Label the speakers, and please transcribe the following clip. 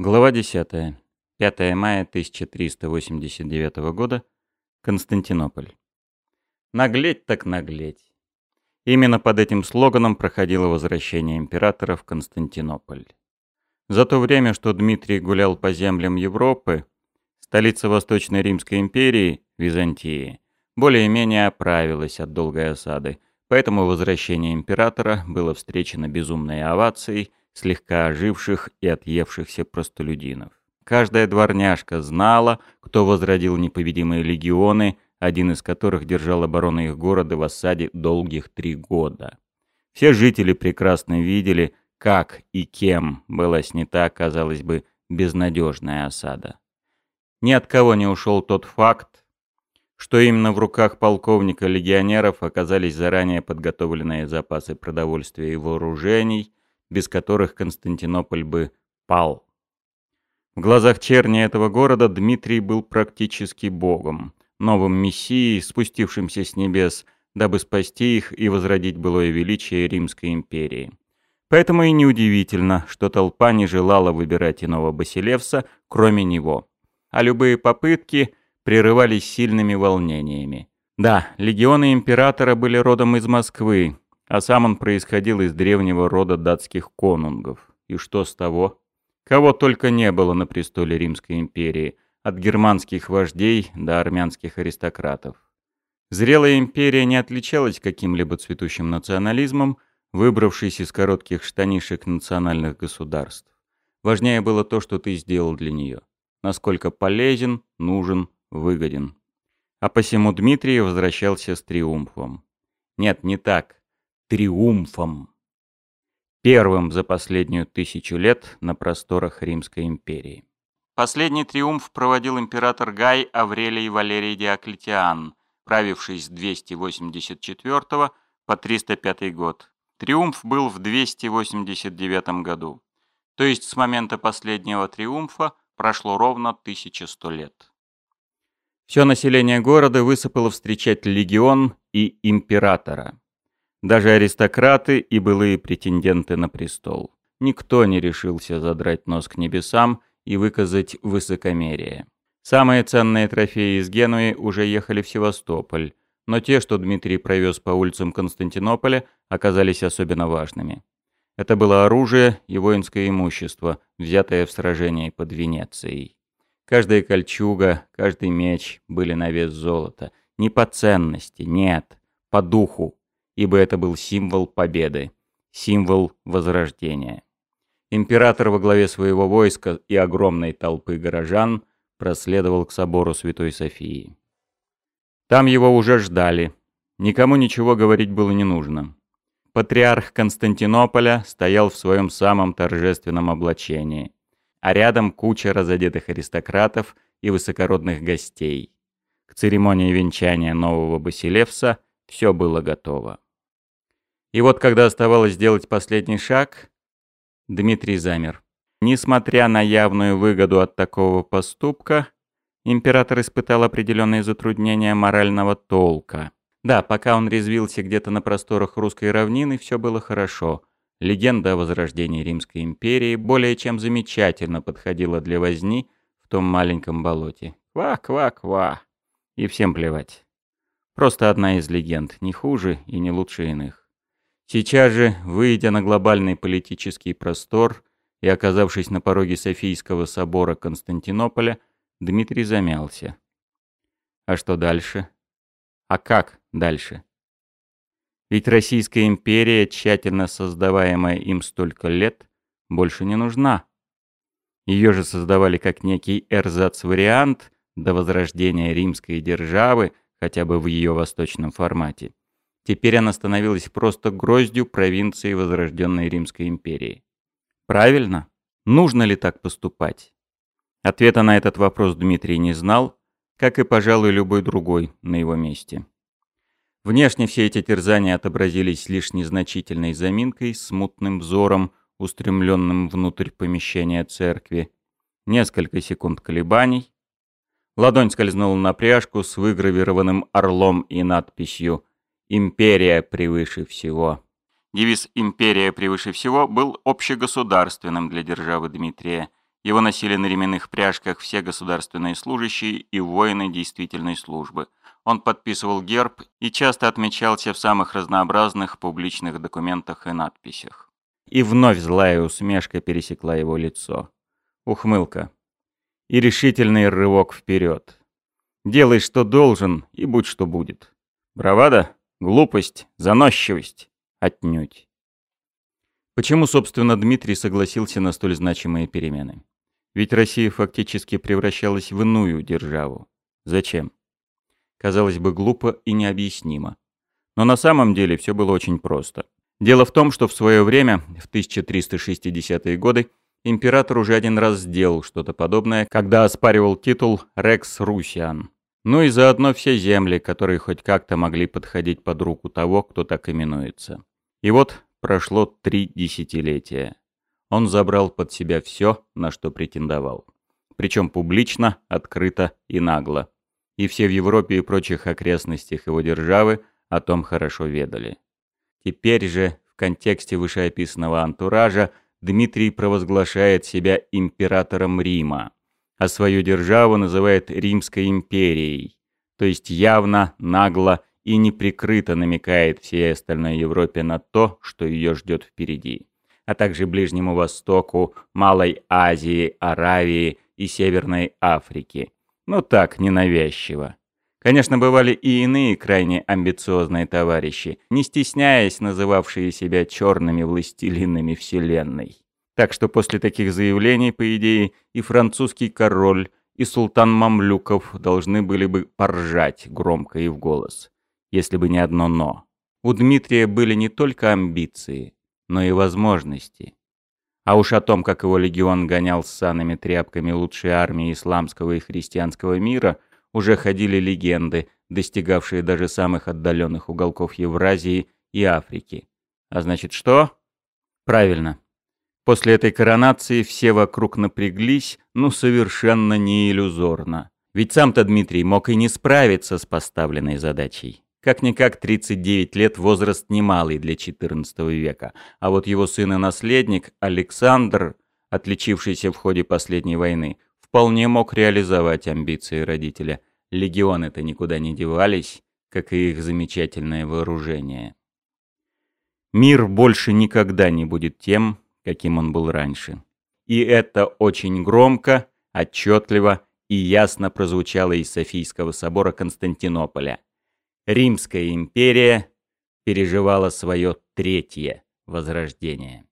Speaker 1: Глава 10. 5 мая 1389 года. Константинополь. Наглеть так наглеть. Именно под этим слоганом проходило возвращение императора в Константинополь. За то время, что Дмитрий гулял по землям Европы, столица Восточной Римской империи, Византии, более-менее оправилась от долгой осады, поэтому возвращение императора было встречено безумной овацией слегка оживших и отъевшихся простолюдинов. Каждая дворняжка знала, кто возродил непобедимые легионы, один из которых держал оборону их города в осаде долгих три года. Все жители прекрасно видели, как и кем была снята, казалось бы, безнадежная осада. Ни от кого не ушел тот факт, что именно в руках полковника легионеров оказались заранее подготовленные запасы продовольствия и вооружений, без которых Константинополь бы пал. В глазах черни этого города Дмитрий был практически богом, новым мессией, спустившимся с небес, дабы спасти их и возродить былое величие Римской империи. Поэтому и неудивительно, что толпа не желала выбирать иного Басилевса, кроме него. А любые попытки прерывались сильными волнениями. Да, легионы императора были родом из Москвы, а сам он происходил из древнего рода датских конунгов. И что с того? Кого только не было на престоле Римской империи, от германских вождей до армянских аристократов. Зрелая империя не отличалась каким-либо цветущим национализмом, выбравшись из коротких штанишек национальных государств. Важнее было то, что ты сделал для нее. Насколько полезен, нужен, выгоден. А посему Дмитрий возвращался с триумфом. Нет, не так триумфом. Первым за последнюю тысячу лет на просторах Римской империи. Последний триумф проводил император Гай Аврелий Валерий Диоклетиан, правивший с 284 по 305 год. Триумф был в 289 году. То есть с момента последнего триумфа прошло ровно 1100 лет. Все население города высыпало встречать легион и императора. Даже аристократы и былые претенденты на престол. Никто не решился задрать нос к небесам и выказать высокомерие. Самые ценные трофеи из Генуи уже ехали в Севастополь, но те, что Дмитрий провез по улицам Константинополя, оказались особенно важными. Это было оружие и воинское имущество, взятое в сражении под Венецией. Каждая кольчуга, каждый меч были на вес золота. Не по ценности, нет, по духу, ибо это был символ победы, символ возрождения. Император во главе своего войска и огромной толпы горожан проследовал к собору Святой Софии. Там его уже ждали. Никому ничего говорить было не нужно. Патриарх Константинополя стоял в своем самом торжественном облачении, а рядом куча разодетых аристократов и высокородных гостей. К церемонии венчания нового Басилевса все было готово. И вот когда оставалось сделать последний шаг, Дмитрий замер. Несмотря на явную выгоду от такого поступка, император испытал определенные затруднения морального толка. Да, пока он резвился где-то на просторах русской равнины, все было хорошо. Легенда о возрождении Римской империи более чем замечательно подходила для возни в том маленьком болоте. Ква-ква-ква. И всем плевать. Просто одна из легенд, не хуже и не лучше иных. Сейчас же, выйдя на глобальный политический простор и оказавшись на пороге Софийского собора Константинополя, Дмитрий замялся. А что дальше? А как дальше? Ведь Российская империя, тщательно создаваемая им столько лет, больше не нужна. Ее же создавали как некий эрзац-вариант до возрождения римской державы, хотя бы в ее восточном формате. Теперь она становилась просто гроздью провинции возрожденной Римской империи. Правильно? Нужно ли так поступать? Ответа на этот вопрос Дмитрий не знал, как и, пожалуй, любой другой на его месте. Внешне все эти терзания отобразились лишь незначительной заминкой, смутным взором, устремленным внутрь помещения церкви. Несколько секунд колебаний. Ладонь скользнула на пряжку с выгравированным орлом и надписью «Империя превыше всего». Девиз «Империя превыше всего» был общегосударственным для державы Дмитрия Его носили на ременных пряжках все государственные служащие и воины действительной службы. Он подписывал герб и часто отмечался в самых разнообразных публичных документах и надписях. И вновь злая усмешка пересекла его лицо. Ухмылка. И решительный рывок вперед. Делай, что должен, и будь, что будет. Бравада? Глупость? Заносчивость? Отнюдь. Почему, собственно, Дмитрий согласился на столь значимые перемены? Ведь Россия фактически превращалась в иную державу. Зачем? Казалось бы, глупо и необъяснимо. Но на самом деле все было очень просто. Дело в том, что в свое время, в 1360-е годы, император уже один раз сделал что-то подобное, когда оспаривал титул «Рекс Русиан». Ну и заодно все земли, которые хоть как-то могли подходить под руку того, кто так именуется. И вот прошло три десятилетия. Он забрал под себя все, на что претендовал. Причем публично, открыто и нагло. И все в Европе и прочих окрестностях его державы о том хорошо ведали. Теперь же, в контексте вышеописанного антуража, Дмитрий провозглашает себя императором Рима, а свою державу называет Римской империей, то есть явно, нагло и неприкрыто намекает всей остальной Европе на то, что ее ждет впереди, а также Ближнему Востоку, Малой Азии, Аравии и Северной Африке. Ну так, ненавязчиво. Конечно, бывали и иные крайне амбициозные товарищи, не стесняясь называвшие себя черными властелинами Вселенной. Так что после таких заявлений, по идее, и французский король, и султан Мамлюков должны были бы поржать громко и в голос, если бы не одно «но». У Дмитрия были не только амбиции, но и возможности. А уж о том, как его легион гонял с санами тряпками лучшей армии исламского и христианского мира – уже ходили легенды, достигавшие даже самых отдаленных уголков Евразии и Африки. А значит что? Правильно. После этой коронации все вокруг напряглись, ну совершенно не иллюзорно. Ведь сам-то Дмитрий мог и не справиться с поставленной задачей. Как-никак 39 лет возраст немалый для XIV века, а вот его сын и наследник Александр, отличившийся в ходе последней войны, вполне мог реализовать амбиции родителя. Легионы-то никуда не девались, как и их замечательное вооружение. Мир больше никогда не будет тем, каким он был раньше. И это очень громко, отчетливо и ясно прозвучало из Софийского собора Константинополя. Римская империя переживала свое третье возрождение.